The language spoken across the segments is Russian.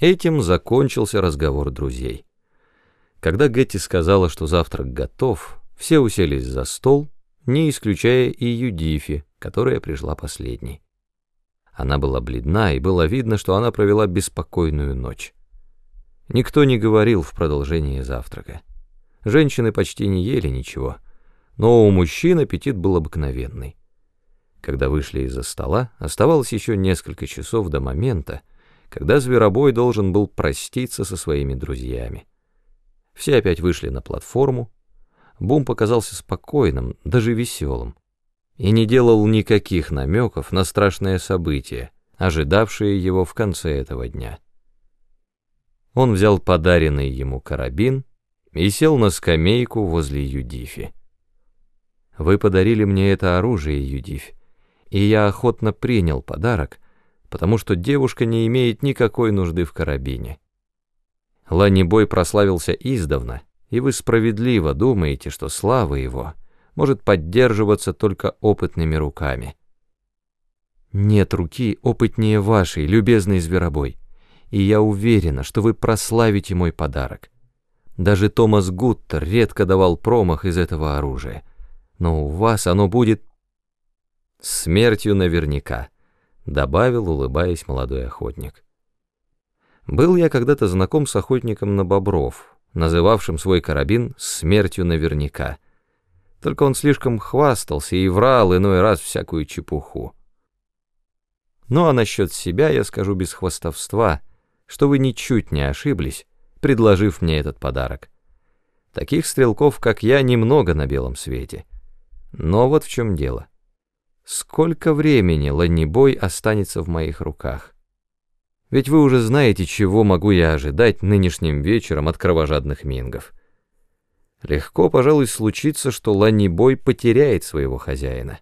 Этим закончился разговор друзей. Когда Гетти сказала, что завтрак готов, все уселись за стол, не исключая и Юдифи, которая пришла последней. Она была бледна, и было видно, что она провела беспокойную ночь. Никто не говорил в продолжении завтрака. Женщины почти не ели ничего, но у мужчин аппетит был обыкновенный. Когда вышли из-за стола, оставалось еще несколько часов до момента, когда Зверобой должен был проститься со своими друзьями. Все опять вышли на платформу. Бум показался спокойным, даже веселым, и не делал никаких намеков на страшное событие, ожидавшее его в конце этого дня. Он взял подаренный ему карабин и сел на скамейку возле Юдифи. «Вы подарили мне это оружие, Юдифь, и я охотно принял подарок, потому что девушка не имеет никакой нужды в карабине. Ланнибой прославился издавна, и вы справедливо думаете, что слава его может поддерживаться только опытными руками. Нет руки опытнее вашей, любезный зверобой, и я уверена, что вы прославите мой подарок. Даже Томас Гуттер редко давал промах из этого оружия, но у вас оно будет смертью наверняка добавил, улыбаясь молодой охотник. Был я когда-то знаком с охотником на бобров, называвшим свой карабин смертью наверняка. Только он слишком хвастался и врал иной раз всякую чепуху. Ну а насчет себя я скажу без хвастовства, что вы ничуть не ошиблись, предложив мне этот подарок. Таких стрелков, как я, немного на белом свете. Но вот в чем дело. Сколько времени ланнибой останется в моих руках? Ведь вы уже знаете, чего могу я ожидать нынешним вечером от кровожадных мингов. Легко, пожалуй, случится, что ланнибой потеряет своего хозяина.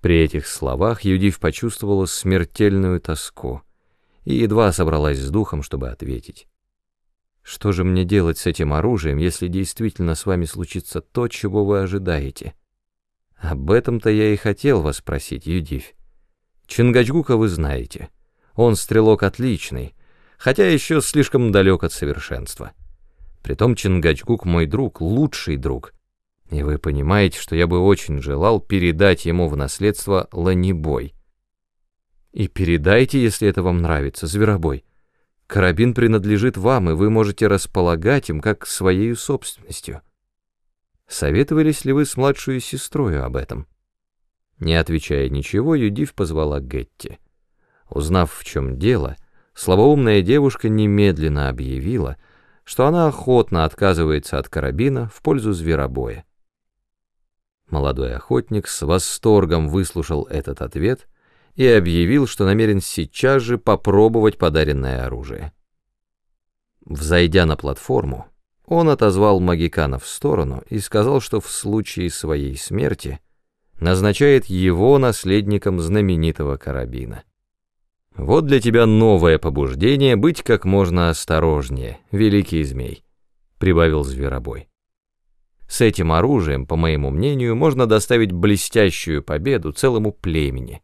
При этих словах Юдив почувствовала смертельную тоску и едва собралась с духом, чтобы ответить. «Что же мне делать с этим оружием, если действительно с вами случится то, чего вы ожидаете?» Об этом-то я и хотел вас спросить, Юдивь. Чингачгука вы знаете. Он стрелок отличный, хотя еще слишком далек от совершенства. Притом Чингачгук мой друг, лучший друг. И вы понимаете, что я бы очень желал передать ему в наследство ланибой. И передайте, если это вам нравится, зверобой. Карабин принадлежит вам, и вы можете располагать им как своей собственностью. Советовались ли вы с младшей сестрой об этом? Не отвечая ничего, Юдив позвала Гетти. Узнав, в чем дело, слабоумная девушка немедленно объявила, что она охотно отказывается от карабина в пользу зверобоя. Молодой охотник с восторгом выслушал этот ответ и объявил, что намерен сейчас же попробовать подаренное оружие. Взойдя на платформу, он отозвал Магикана в сторону и сказал, что в случае своей смерти назначает его наследником знаменитого карабина. «Вот для тебя новое побуждение быть как можно осторожнее, великий змей», — прибавил Зверобой. «С этим оружием, по моему мнению, можно доставить блестящую победу целому племени.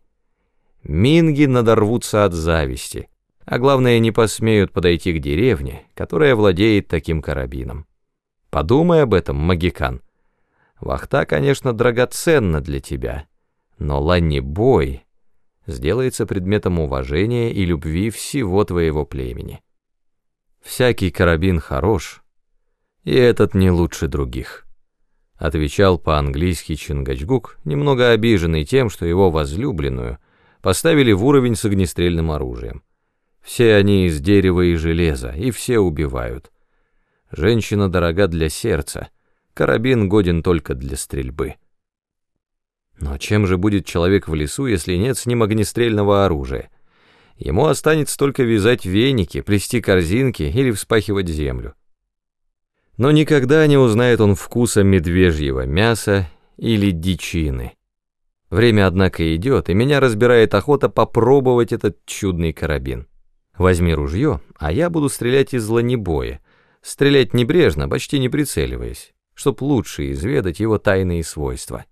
Минги надорвутся от зависти, а главное, не посмеют подойти к деревне, которая владеет таким карабином. Подумай об этом, Магикан. Вахта, конечно, драгоценна для тебя, но ланни-бой сделается предметом уважения и любви всего твоего племени. Всякий карабин хорош, и этот не лучше других. Отвечал по-английски Чингачгук, немного обиженный тем, что его возлюбленную поставили в уровень с огнестрельным оружием. Все они из дерева и железа, и все убивают. Женщина дорога для сердца, карабин годен только для стрельбы. Но чем же будет человек в лесу, если нет с ним огнестрельного оружия? Ему останется только вязать веники, плести корзинки или вспахивать землю. Но никогда не узнает он вкуса медвежьего мяса или дичины. Время, однако, идет, и меня разбирает охота попробовать этот чудный карабин. Возьми ружье, а я буду стрелять из ланебоя, стрелять небрежно, почти не прицеливаясь, чтоб лучше изведать его тайные свойства.